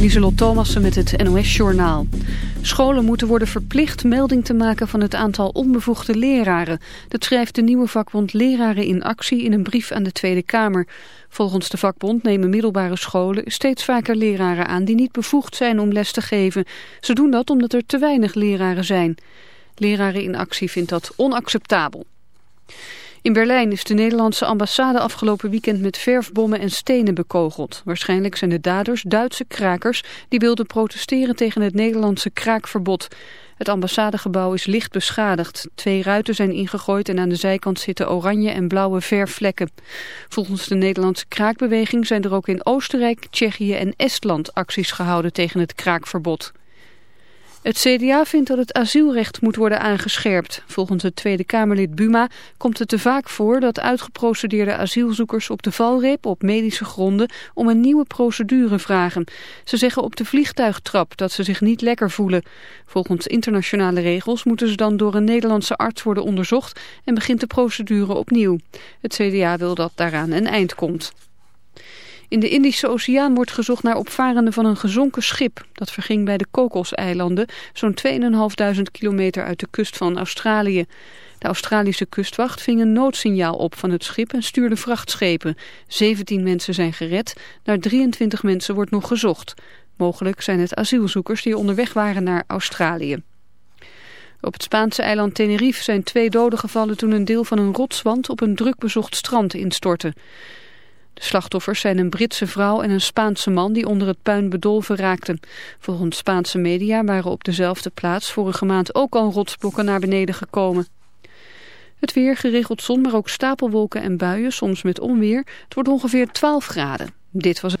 Lieselot Thomassen met het NOS-journaal. Scholen moeten worden verplicht melding te maken van het aantal onbevoegde leraren. Dat schrijft de nieuwe vakbond Leraren in Actie in een brief aan de Tweede Kamer. Volgens de vakbond nemen middelbare scholen steeds vaker leraren aan die niet bevoegd zijn om les te geven. Ze doen dat omdat er te weinig leraren zijn. Leraren in Actie vindt dat onacceptabel. In Berlijn is de Nederlandse ambassade afgelopen weekend met verfbommen en stenen bekogeld. Waarschijnlijk zijn de daders Duitse krakers die wilden protesteren tegen het Nederlandse kraakverbod. Het ambassadegebouw is licht beschadigd. Twee ruiten zijn ingegooid en aan de zijkant zitten oranje en blauwe verfvlekken. Volgens de Nederlandse kraakbeweging zijn er ook in Oostenrijk, Tsjechië en Estland acties gehouden tegen het kraakverbod. Het CDA vindt dat het asielrecht moet worden aangescherpt. Volgens het Tweede Kamerlid Buma komt het te vaak voor dat uitgeprocedeerde asielzoekers op de valreep op medische gronden om een nieuwe procedure vragen. Ze zeggen op de vliegtuigtrap dat ze zich niet lekker voelen. Volgens internationale regels moeten ze dan door een Nederlandse arts worden onderzocht en begint de procedure opnieuw. Het CDA wil dat daaraan een eind komt. In de Indische Oceaan wordt gezocht naar opvarenden van een gezonken schip. Dat verging bij de Kokoseilanden, zo'n 2.500 kilometer uit de kust van Australië. De Australische kustwacht ving een noodsignaal op van het schip en stuurde vrachtschepen. 17 mensen zijn gered, naar 23 mensen wordt nog gezocht. Mogelijk zijn het asielzoekers die onderweg waren naar Australië. Op het Spaanse eiland Tenerife zijn twee doden gevallen toen een deel van een rotswand op een drukbezocht strand instortte. Slachtoffers zijn een Britse vrouw en een Spaanse man die onder het puin bedolven raakten. Volgens Spaanse media waren op dezelfde plaats vorige maand ook al rotsblokken naar beneden gekomen. Het weer, geregeld zon, maar ook stapelwolken en buien, soms met onweer. Het wordt ongeveer 12 graden. Dit was het.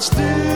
Still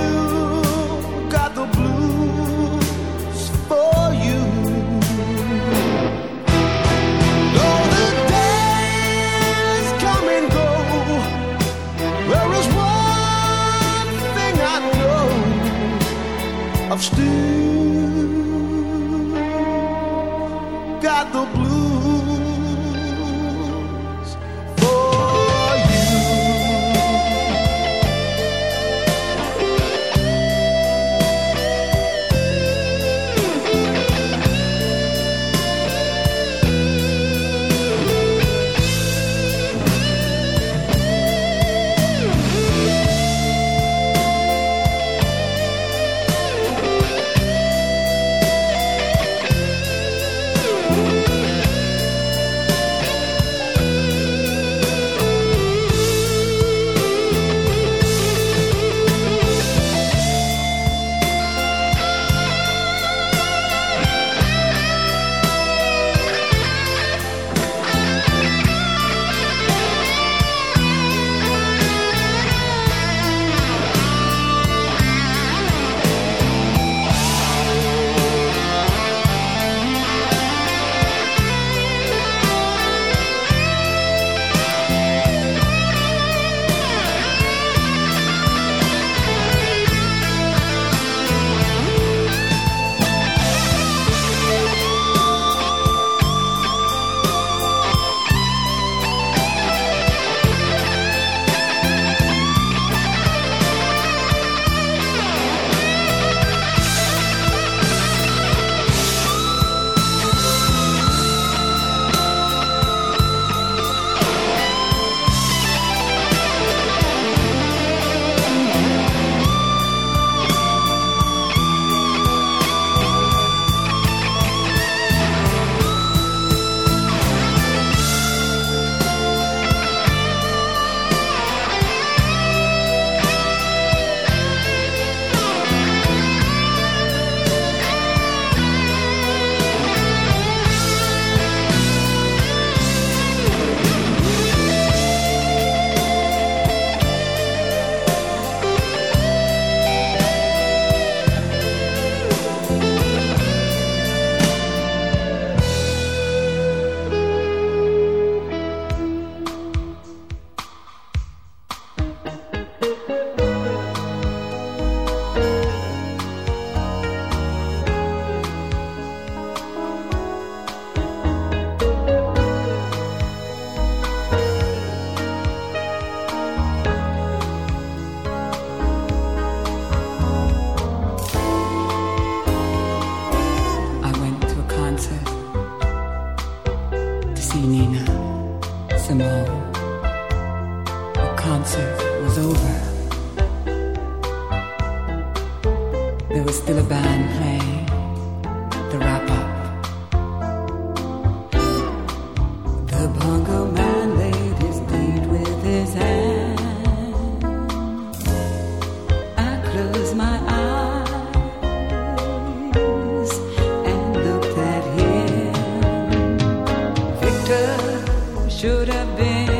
should have been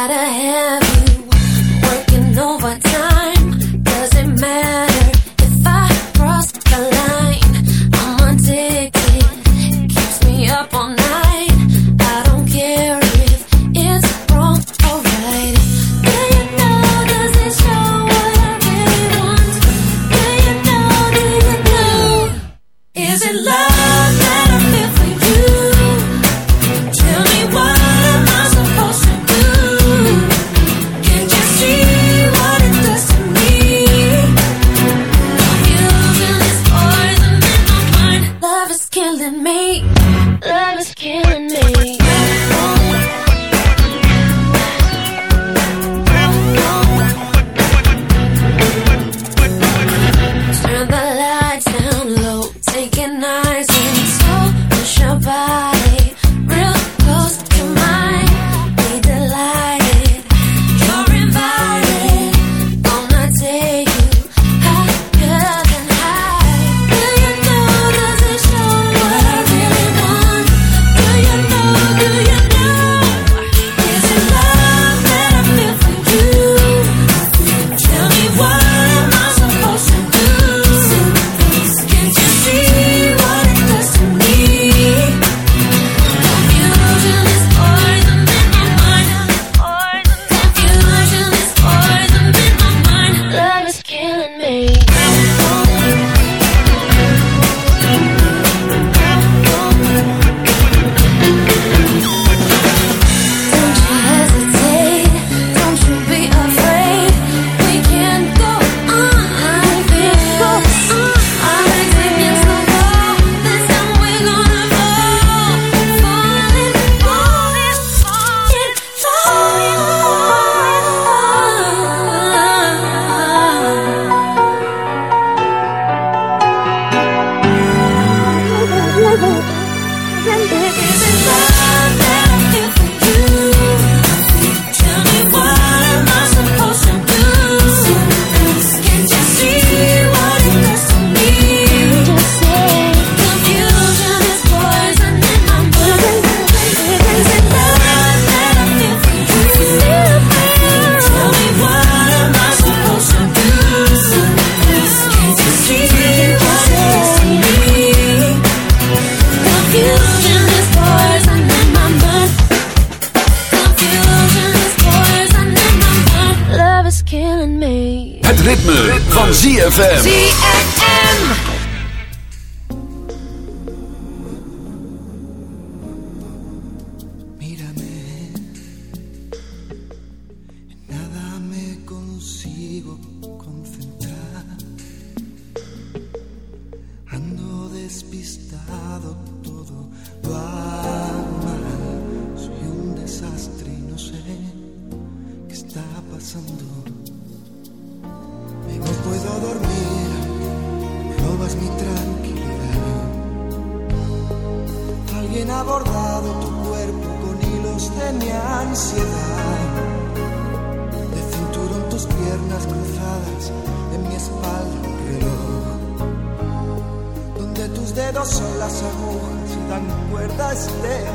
gotta have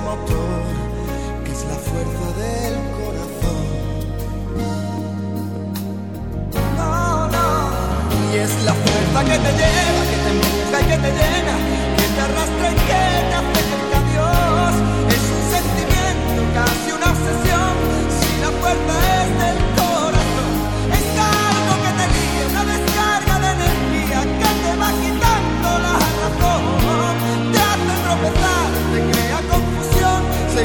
motor que es la fuerza del corazón. No, no, y es la fuerza que te lleva, que te empuja y que te llena, que te arrastra y que te hace a Dios. Es un sentimiento, casi una obsesión, si la fuerza es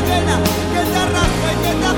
llena, que te arrastra y que te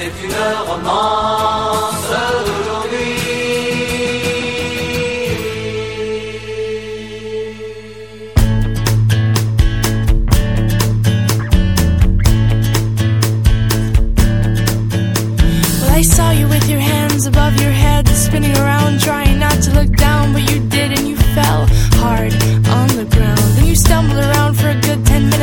c'est une romance d'aujourd'hui. Well, I saw you with your hands above your head, spinning around, trying not to look down, but you did, and you fell hard on the ground. Then you stumbled around for a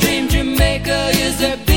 dream Jamaica is a